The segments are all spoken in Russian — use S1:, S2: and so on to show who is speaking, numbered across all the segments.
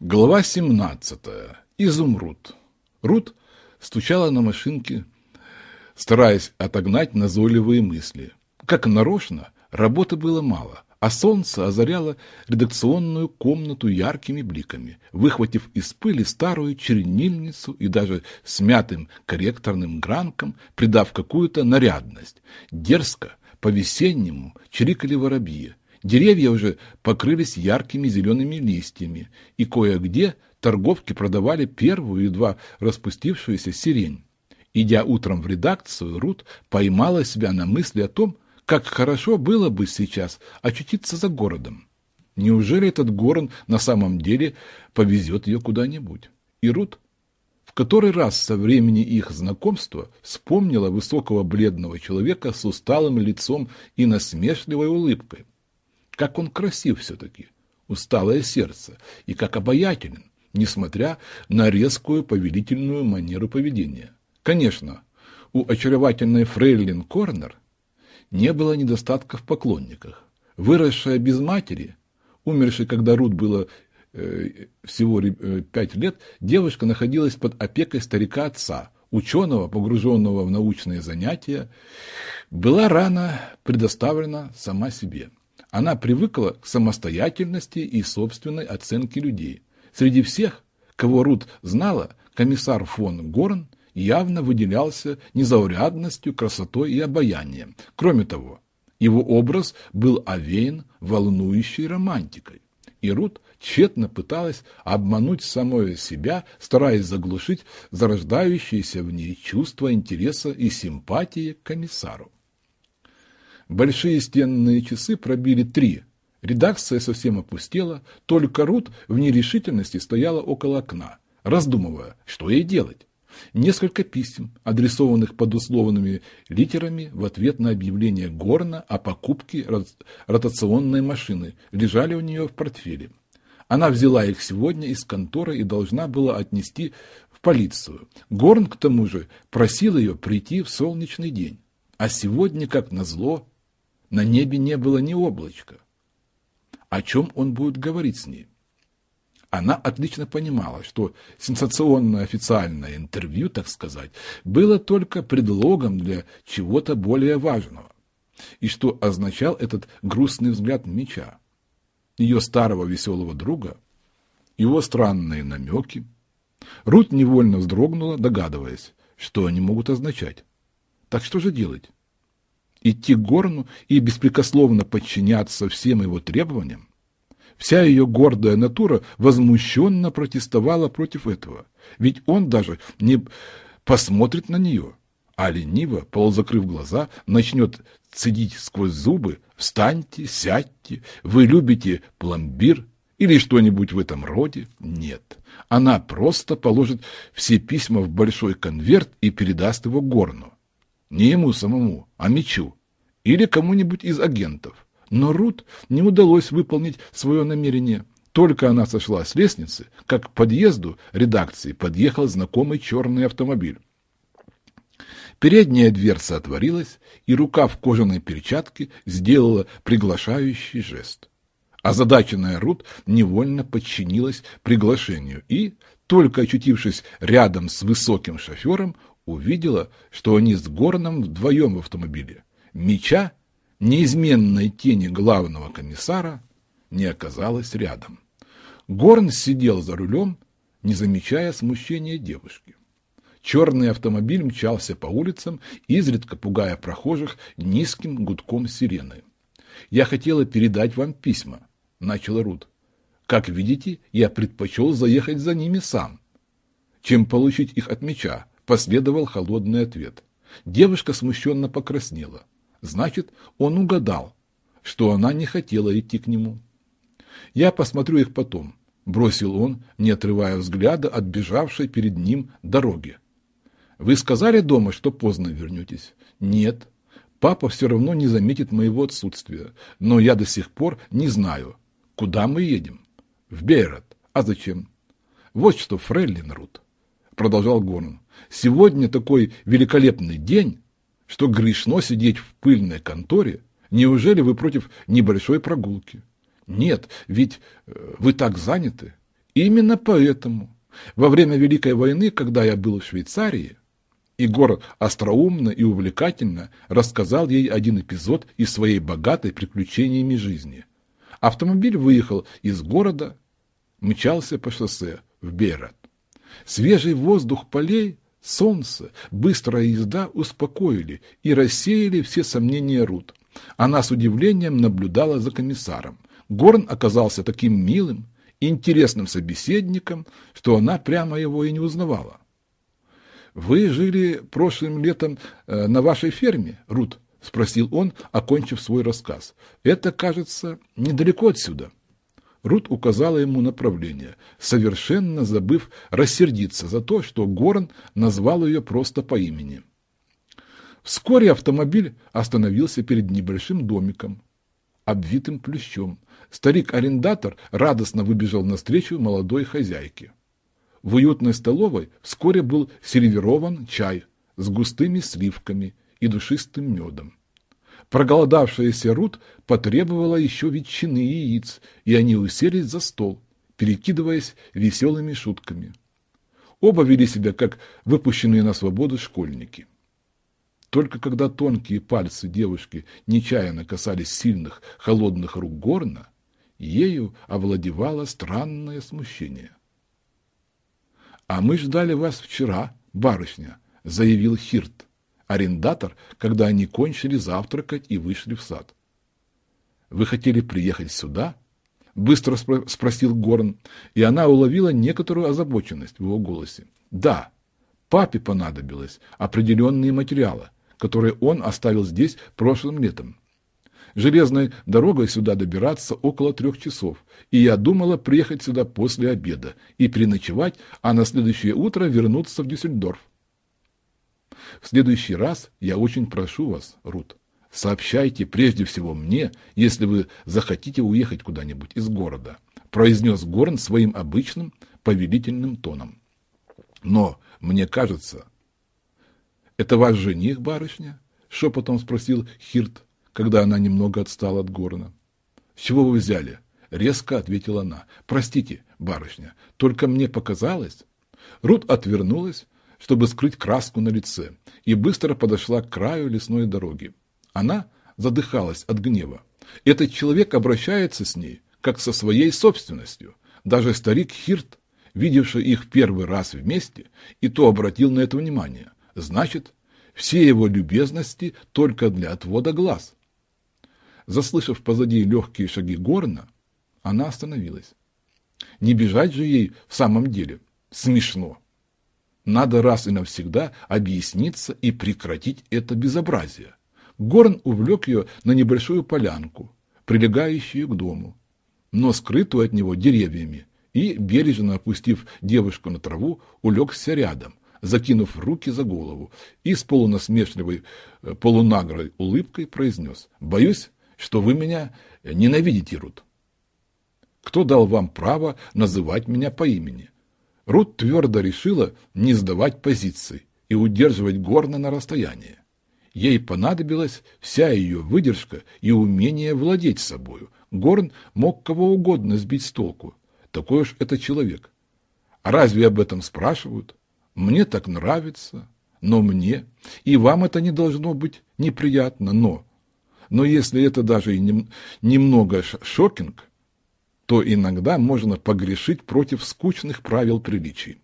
S1: Глава 17. Изумруд. Рут стучала на машинке, стараясь отогнать назойливые мысли. Как нарочно, работы было мало, а солнце озаряло редакционную комнату яркими бликами, выхватив из пыли старую чернильницу и даже смятым корректорным гранком, придав какую-то нарядность. Дерзко, по-весеннему чирикали воробьи, Деревья уже покрылись яркими зелеными листьями, и кое-где торговки продавали первую едва распустившуюся сирень. Идя утром в редакцию, Рут поймала себя на мысли о том, как хорошо было бы сейчас очутиться за городом. Неужели этот город на самом деле повезет ее куда-нибудь? И Рут в который раз со времени их знакомства вспомнила высокого бледного человека с усталым лицом и насмешливой улыбкой. Как он красив все-таки, усталое сердце, и как обаятелен, несмотря на резкую повелительную манеру поведения. Конечно, у очаровательной Фрейлин Корнер не было недостатка в поклонниках. Выросшая без матери, умершей, когда Рут было э, всего э, пять лет, девушка находилась под опекой старика отца, ученого, погруженного в научные занятия, была рано предоставлена сама себе. Она привыкла к самостоятельности и собственной оценке людей. Среди всех, кого Рут знала, комиссар фон Горн явно выделялся незаурядностью, красотой и обаянием. Кроме того, его образ был овеян волнующей романтикой. И Рут тщетно пыталась обмануть самое себя, стараясь заглушить зарождающиеся в ней чувства интереса и симпатии к комиссару. Большие стенные часы пробили три. Редакция совсем опустела, только Рут в нерешительности стояла около окна, раздумывая, что ей делать. Несколько писем, адресованных под условными литерами в ответ на объявление Горна о покупке ротационной машины, лежали у нее в портфеле. Она взяла их сегодня из конторы и должна была отнести в полицию. Горн, к тому же, просил ее прийти в солнечный день. А сегодня, как назло, на небе не было ни облачка. О чем он будет говорить с ней? Она отлично понимала, что сенсационное официальное интервью, так сказать, было только предлогом для чего-то более важного. И что означал этот грустный взгляд меча? Ее старого веселого друга? Его странные намеки? Рут невольно вздрогнула, догадываясь, что они могут означать. Так что же делать? Идти к Горну и беспрекословно подчиняться всем его требованиям, вся ее гордая натура возмущенно протестовала против этого, ведь он даже не посмотрит на нее, а лениво, полузакрыв глаза, начнет цедить сквозь зубы «Встаньте, сядьте, вы любите пломбир» или что-нибудь в этом роде. Нет, она просто положит все письма в большой конверт и передаст его Горну. Не ему самому, а мечу. Или кому-нибудь из агентов. Но Рут не удалось выполнить свое намерение. Только она сошла с лестницы, как к подъезду редакции подъехал знакомый черный автомобиль. Передняя дверца отворилась, и рука в кожаной перчатке сделала приглашающий жест. Озадаченная Рут невольно подчинилась приглашению и, только очутившись рядом с высоким шофером, увидела, что они с Горном вдвоем в автомобиле. Меча, неизменной тени главного комиссара, не оказалось рядом. Горн сидел за рулем, не замечая смущения девушки. Черный автомобиль мчался по улицам, изредка пугая прохожих низким гудком сирены. «Я хотела передать вам письма», — начала Рут. «Как видите, я предпочел заехать за ними сам, чем получить их от меча, Последовал холодный ответ. Девушка смущенно покраснела. Значит, он угадал, что она не хотела идти к нему. «Я посмотрю их потом», — бросил он, не отрывая взгляда от бежавшей перед ним дороги. «Вы сказали дома, что поздно вернетесь?» «Нет. Папа все равно не заметит моего отсутствия, но я до сих пор не знаю, куда мы едем». «В Бейрот. А зачем?» «Вот что, Фрейлин Рут», — продолжал Горн. Сегодня такой великолепный день, что грешно сидеть в пыльной конторе. Неужели вы против небольшой прогулки? Нет, ведь э, вы так заняты. Именно поэтому во время Великой войны, когда я был в Швейцарии, Егор остроумно и увлекательно рассказал ей один эпизод из своей богатой приключениями жизни. Автомобиль выехал из города, мчался по шоссе в Берат. Свежий воздух полей, солнце, быстрая езда успокоили и рассеяли все сомнения Рут. Она с удивлением наблюдала за комиссаром. Горн оказался таким милым, интересным собеседником, что она прямо его и не узнавала. «Вы жили прошлым летом э, на вашей ферме, Рут?» — спросил он, окончив свой рассказ. «Это, кажется, недалеко отсюда». Рут указала ему направление, совершенно забыв рассердиться за то, что Горн назвал ее просто по имени. Вскоре автомобиль остановился перед небольшим домиком, обвитым плющом. Старик-арендатор радостно выбежал навстречу молодой хозяйке. В уютной столовой вскоре был сервирован чай с густыми сливками и душистым медом. Проголодавшаяся Рут потребовала еще ветчины и яиц, и они уселись за стол, перекидываясь веселыми шутками. Оба вели себя, как выпущенные на свободу школьники. Только когда тонкие пальцы девушки нечаянно касались сильных, холодных рук горна, ею овладевало странное смущение. «А мы ждали вас вчера, барышня», — заявил Хирт, арендатор, когда они кончили завтракать и вышли в сад. «Вы хотели приехать сюда?» — быстро спросил Горн, и она уловила некоторую озабоченность в его голосе. «Да, папе понадобилось определенные материалы, которые он оставил здесь прошлым летом. Железной дорогой сюда добираться около трех часов, и я думала приехать сюда после обеда и переночевать, а на следующее утро вернуться в Дюссельдорф. В следующий раз я очень прошу вас, Рут, сообщайте прежде всего мне, если вы захотите уехать куда-нибудь из города, произнес Горн своим обычным повелительным тоном. Но, мне кажется... Это ваш жених, барышня? Шепотом спросил Хирт когда она немного отстала от Горна. «С чего вы взяли?» — резко ответила она. «Простите, барышня, только мне показалось...» Рут отвернулась, чтобы скрыть краску на лице, и быстро подошла к краю лесной дороги. Она задыхалась от гнева. Этот человек обращается с ней, как со своей собственностью. Даже старик Хирт, видевший их первый раз вместе, и то обратил на это внимание. Значит, все его любезности только для отвода глаз. Заслышав позади легкие шаги Горна, она остановилась. Не бежать же ей в самом деле. Смешно. Надо раз и навсегда объясниться и прекратить это безобразие. Горн увлек ее на небольшую полянку, прилегающую к дому, но скрытую от него деревьями, и, бережно опустив девушку на траву, улегся рядом, закинув руки за голову, и с полунасмешливой, э, полунагрой улыбкой произнес «Боюсь, что вы меня ненавидите, Рут. Кто дал вам право называть меня по имени? Рут твердо решила не сдавать позиции и удерживать Горна на расстоянии. Ей понадобилась вся ее выдержка и умение владеть собою. Горн мог кого угодно сбить с толку. Такой уж это человек. А разве об этом спрашивают? Мне так нравится, но мне, и вам это не должно быть неприятно, но но если это даже и нем, немного шокинг, то иногда можно погрешить против скучных правил приличий.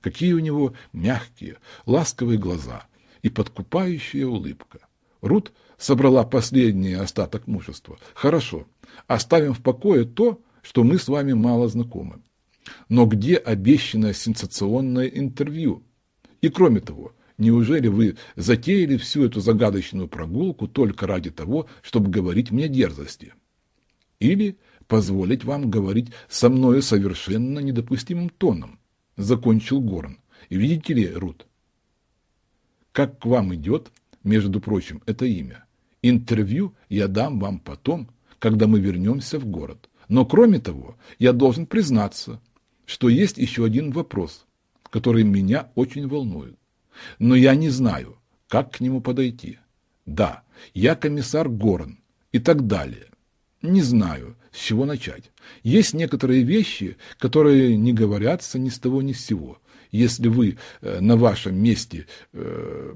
S1: Какие у него мягкие, ласковые глаза и подкупающая улыбка. Рут собрала последний остаток мужества. Хорошо, оставим в покое то, что мы с вами мало знакомы. Но где обещанное сенсационное интервью? И кроме того, Неужели вы затеяли всю эту загадочную прогулку только ради того, чтобы говорить мне дерзости? Или позволить вам говорить со мною совершенно недопустимым тоном? Закончил Горн. Видите ли, Рут, как к вам идет, между прочим, это имя. Интервью я дам вам потом, когда мы вернемся в город. Но кроме того, я должен признаться, что есть еще один вопрос, который меня очень волнует но я не знаю, как к нему подойти. Да, я комиссар Горн и так далее. Не знаю, с чего начать. Есть некоторые вещи, которые не говорятся ни с того ни с сего. Если вы э, на вашем месте э,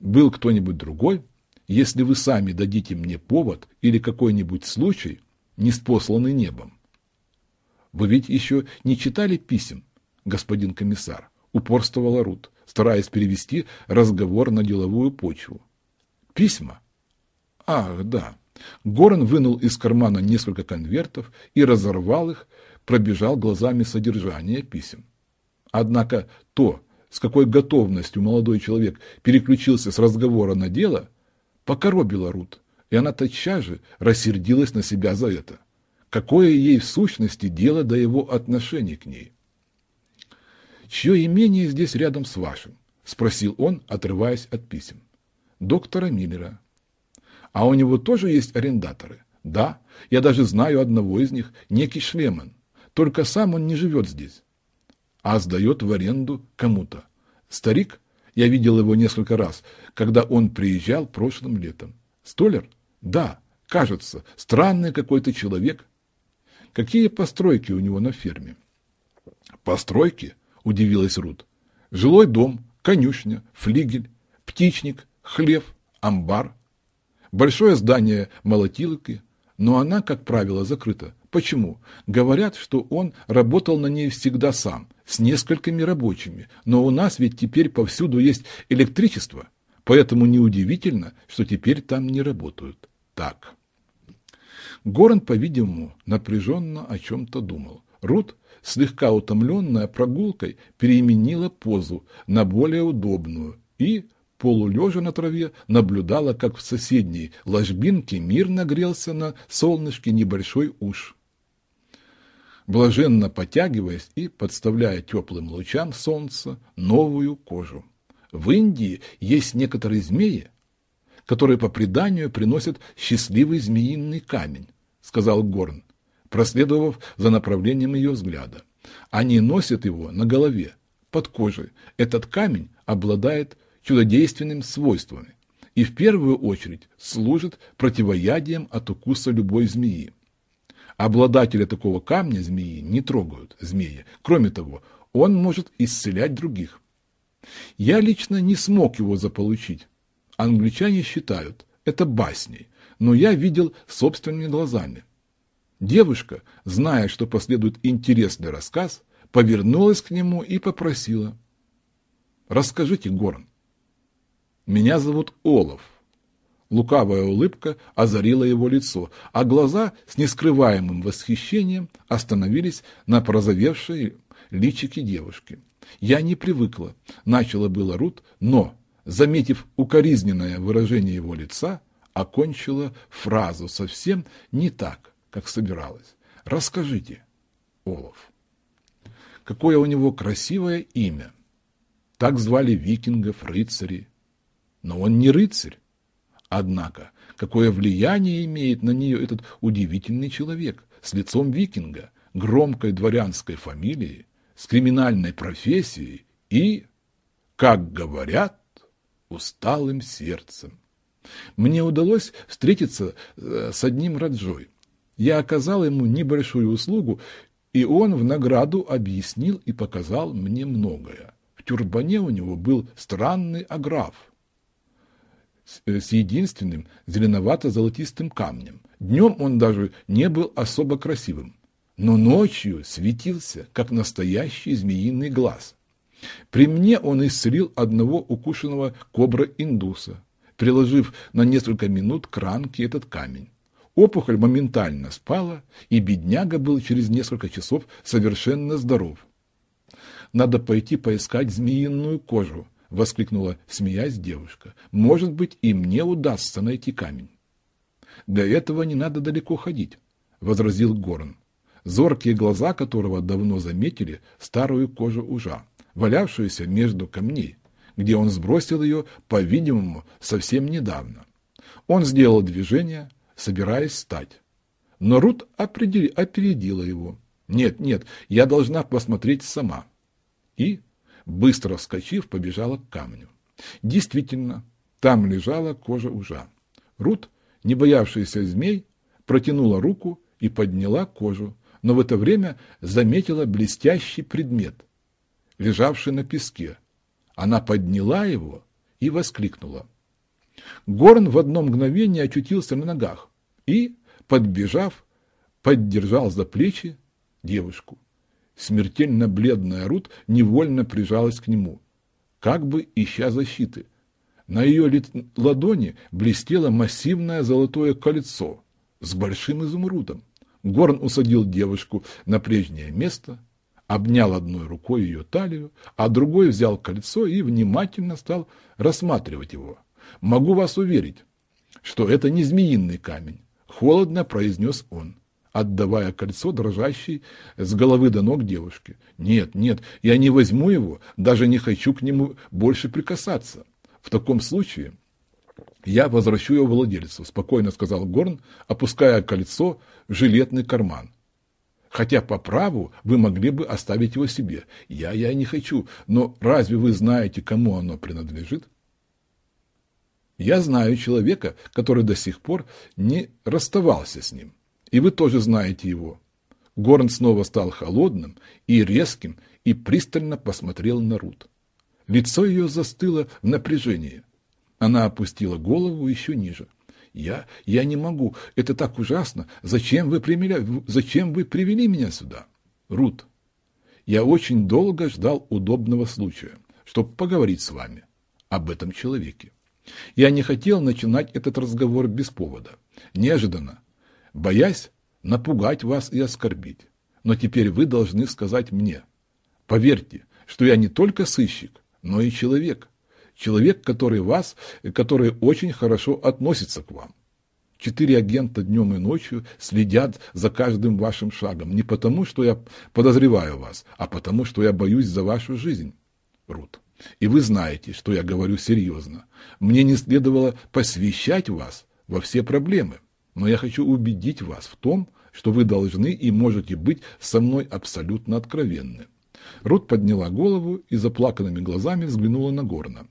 S1: был кто-нибудь другой, если вы сами дадите мне повод или какой-нибудь случай, не спосланный небом. Вы ведь еще не читали писем, господин комиссар, упорствовала Рут, стараясь перевести разговор на деловую почву. Письма? Ах, да. Горн вынул из кармана несколько конвертов и разорвал их, пробежал глазами содержание писем. Однако то, с какой готовностью молодой человек переключился с разговора на дело, покоробило Рут, и она тотчас же рассердилась на себя за это. Какое ей в сущности дело до его отношений к ней? «Чье имение здесь рядом с вашим?» – спросил он, отрываясь от писем. «Доктора Миллера». «А у него тоже есть арендаторы?» «Да, я даже знаю одного из них, некий Шлеман. Только сам он не живет здесь, а сдает в аренду кому-то. Старик, я видел его несколько раз, когда он приезжал прошлым летом. Столер? Да, кажется, странный какой-то человек. Какие постройки у него на ферме?» «Постройки?» – удивилась Рут. «Жилой дом, конюшня, флигель, птичник, хлев, амбар. Большое здание молотилки, но она, как правило, закрыта. Почему? Говорят, что он работал на ней всегда сам, с несколькими рабочими, но у нас ведь теперь повсюду есть электричество, поэтому неудивительно, что теперь там не работают. Так. Горан, по-видимому, напряженно о чем-то думал. Рут слегка утомленная прогулкой, переменила позу на более удобную и, полулежа на траве, наблюдала, как в соседней ложбинке мирно грелся на солнышке небольшой уж. Блаженно потягиваясь и подставляя теплым лучам солнца новую кожу. В Индии есть некоторые змеи, которые по преданию приносят счастливый змеиный камень, сказал Горн проследовав за направлением ее взгляда. Они носят его на голове, под кожей. Этот камень обладает чудодейственными свойствами и в первую очередь служит противоядием от укуса любой змеи. Обладателя такого камня змеи не трогают змеи. Кроме того, он может исцелять других. Я лично не смог его заполучить. Англичане считают это басней, но я видел собственными глазами. Девушка, зная, что последует интересный рассказ, повернулась к нему и попросила. «Расскажите, Горн». «Меня зовут Олаф». Лукавая улыбка озарила его лицо, а глаза с нескрываемым восхищением остановились на прозовевшей личике девушки. «Я не привыкла», — начала было Рут, но, заметив укоризненное выражение его лица, окончила фразу совсем не так, как собиралась. Расскажите, Олаф, какое у него красивое имя. Так звали викингов, рыцарей. Но он не рыцарь. Однако, какое влияние имеет на нее этот удивительный человек с лицом викинга, громкой дворянской фамилией, с криминальной профессией и, как говорят, усталым сердцем. Мне удалось встретиться э, с одним Раджой. Я оказал ему небольшую услугу, и он в награду объяснил и показал мне многое. В тюрбане у него был странный аграф единственным зеленовато-золотистым камнем. Днем он даже не был особо красивым, но ночью светился, как настоящий змеиный глаз. При мне он исцелил одного укушенного кобра-индуса, приложив на несколько минут к ранке этот камень. Опухоль моментально спала, и бедняга был через несколько часов совершенно здоров. «Надо пойти поискать змеиную кожу», — воскликнула, смеясь девушка. «Может быть, и мне удастся найти камень». «Для этого не надо далеко ходить», — возразил Горн, зоркие глаза которого давно заметили старую кожу ужа, валявшуюся между камней, где он сбросил ее, по-видимому, совсем недавно. Он сделал движение, собираясь встать. Но Рут опередила его. «Нет, нет, я должна посмотреть сама». И, быстро вскочив, побежала к камню. Действительно, там лежала кожа ужа. Рут, не боявшаяся змей, протянула руку и подняла кожу, но в это время заметила блестящий предмет, лежавший на песке. Она подняла его и воскликнула. Горн в одно мгновение очутился на ногах и, подбежав, поддержал за плечи девушку. Смертельно бледная Рут невольно прижалась к нему, как бы ища защиты. На ее ладони блестело массивное золотое кольцо с большим изумрудом. Горн усадил девушку на прежнее место, обнял одной рукой ее талию, а другой взял кольцо и внимательно стал рассматривать его. «Могу вас уверить, что это не змеиный камень», — холодно произнес он отдавая кольцо дрожащей с головы до ног девушки. «Нет, нет, я не возьму его, даже не хочу к нему больше прикасаться. В таком случае я возвращу его владельцу», — спокойно сказал Горн, опуская кольцо в жилетный карман. «Хотя по праву вы могли бы оставить его себе. Я, я не хочу, но разве вы знаете, кому оно принадлежит?» Я знаю человека, который до сих пор не расставался с ним. И вы тоже знаете его. Горн снова стал холодным и резким и пристально посмотрел на Рут. Лицо ее застыло в напряжении. Она опустила голову еще ниже. «Я... я не могу. Это так ужасно. Зачем вы, примеря... Зачем вы привели меня сюда?» «Рут, я очень долго ждал удобного случая, чтобы поговорить с вами об этом человеке. Я не хотел начинать этот разговор без повода. Неожиданно боясь напугать вас и оскорбить. Но теперь вы должны сказать мне. Поверьте, что я не только сыщик, но и человек. Человек, который вас, который очень хорошо относится к вам. Четыре агента днем и ночью следят за каждым вашим шагом. Не потому, что я подозреваю вас, а потому, что я боюсь за вашу жизнь, Рут. И вы знаете, что я говорю серьезно. Мне не следовало посвящать вас во все проблемы но я хочу убедить вас в том, что вы должны и можете быть со мной абсолютно откровенны. Рут подняла голову и заплаканными глазами взглянула на Горна.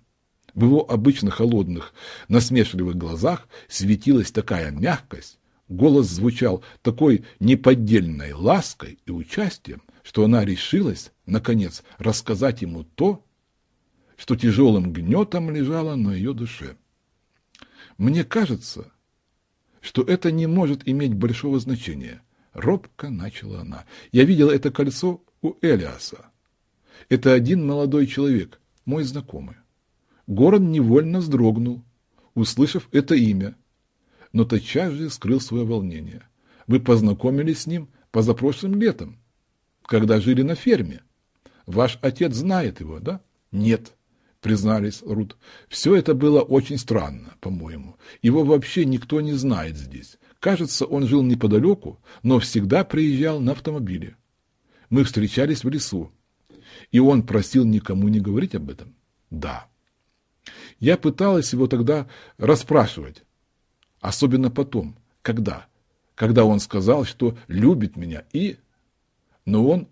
S1: В его обычно холодных, насмешливых глазах светилась такая мягкость, голос звучал такой неподдельной лаской и участием, что она решилась, наконец, рассказать ему то, что тяжелым гнетом лежало на ее душе. «Мне кажется, что это не может иметь большого значения. Робко начала она. Я видела это кольцо у Элиаса. Это один молодой человек, мой знакомый. Город невольно вздрогнул, услышав это имя, но тотчас же скрыл свое волнение. Вы познакомились с ним позапрошлым летом, когда жили на ферме. Ваш отец знает его, да? Нет признались Рут. Все это было очень странно, по-моему. Его вообще никто не знает здесь. Кажется, он жил неподалеку, но всегда приезжал на автомобиле. Мы встречались в лесу. И он просил никому не говорить об этом? Да. Я пыталась его тогда расспрашивать. Особенно потом. Когда? Когда он сказал, что любит меня и... Но он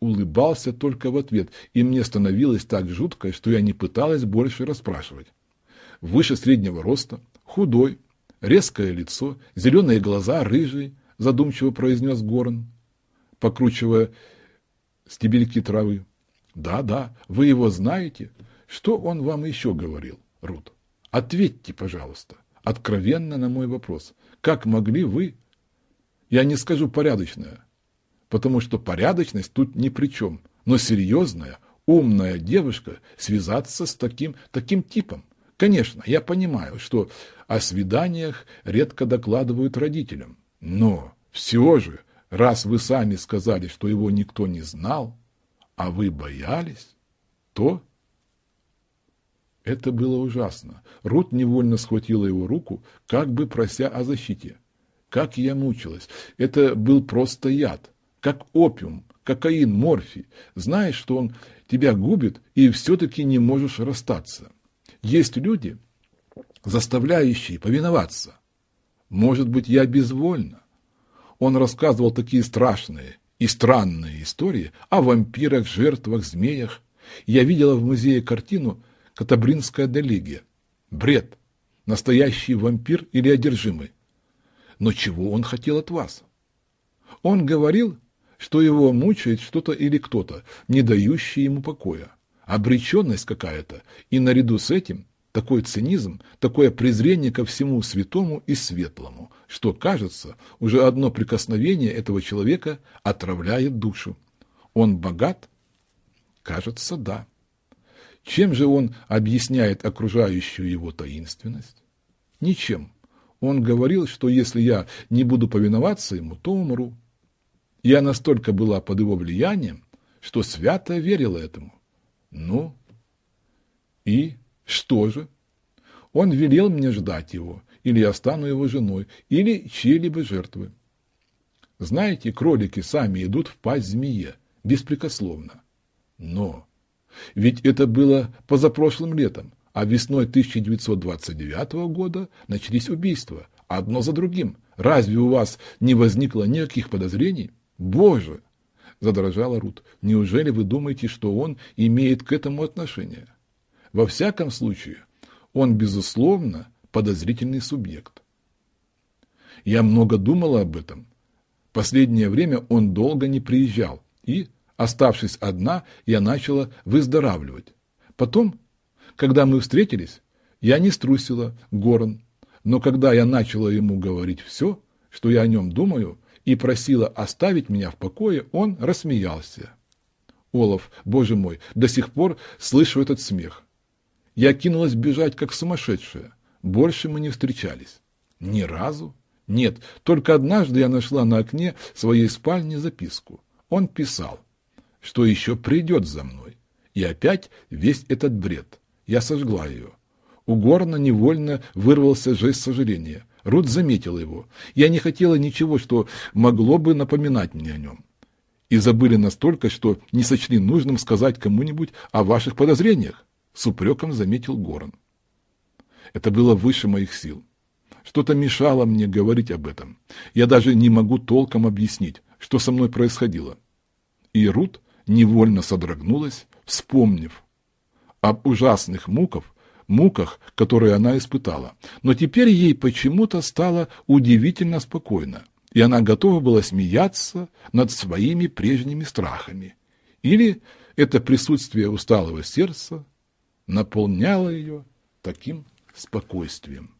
S1: улыбался только в ответ, и мне становилось так жутко, что я не пыталась больше расспрашивать. Выше среднего роста, худой, резкое лицо, зеленые глаза, рыжий, задумчиво произнес Горн, покручивая стебельки травы. Да, да, вы его знаете. Что он вам еще говорил, Рут? Ответьте, пожалуйста, откровенно на мой вопрос. Как могли вы, я не скажу порядочное, потому что порядочность тут ни при чем. Но серьезная, умная девушка связаться с таким, таким типом. Конечно, я понимаю, что о свиданиях редко докладывают родителям. Но все же, раз вы сами сказали, что его никто не знал, а вы боялись, то... Это было ужасно. Рут невольно схватила его руку, как бы прося о защите. Как я мучилась. Это был просто яд как опиум, кокаин, морфий. Знаешь, что он тебя губит, и все-таки не можешь расстаться. Есть люди, заставляющие повиноваться. Может быть, я безвольна. Он рассказывал такие страшные и странные истории о вампирах, жертвах, змеях. Я видела в музее картину «Катабринская делегия». Бред. Настоящий вампир или одержимый. Но чего он хотел от вас? Он говорил, что его мучает что-то или кто-то, не дающий ему покоя. Обреченность какая-то, и наряду с этим такой цинизм, такое презрение ко всему святому и светлому, что, кажется, уже одно прикосновение этого человека отравляет душу. Он богат? Кажется, да. Чем же он объясняет окружающую его таинственность? Ничем. Он говорил, что если я не буду повиноваться ему, то умру. Я настолько была под его влиянием, что свято верила этому. Ну, и что же? Он велел мне ждать его, или я стану его женой, или чьей-либо жертвы. Знаете, кролики сами идут в пасть змее, беспрекословно. Но ведь это было позапрошлым летом, а весной 1929 года начались убийства, одно за другим. Разве у вас не возникло никаких подозрений? Боже! Задрожала Рут. Неужели вы думаете, что он имеет к этому отношение? Во всяком случае, он, безусловно, подозрительный субъект. Я много думала об этом. Последнее время он долго не приезжал, и, оставшись одна, я начала выздоравливать. Потом когда мы встретились, я не струсила Горн, но когда я начала ему говорить все, что я о нем думаю, и просила оставить меня в покое, он рассмеялся. Олаф, боже мой, до сих пор слышу этот смех. Я кинулась бежать, как сумасшедшая. Больше мы не встречались. Ни разу? Нет, только однажды я нашла на окне своей спальни записку. Он писал, что еще придет за мной. И опять весь этот бред. Я сожгла ее. У Горна невольно вырвался жест сожаления. Рут заметила его. Я не хотела ничего, что могло бы напоминать мне о нем. И забыли настолько, что не сочли нужным сказать кому-нибудь о ваших подозрениях, с упреком заметил Горн. Это было выше моих сил. Что-то мешало мне говорить об этом. Я даже не могу толком объяснить, что со мной происходило. И Рут невольно содрогнулась, вспомнив об ужасных муках, муках, которые она испытала. Но теперь ей почему-то стало удивительно спокойно, и она готова была смеяться над своими прежними страхами. Или это присутствие усталого сердца наполняло ее таким спокойствием.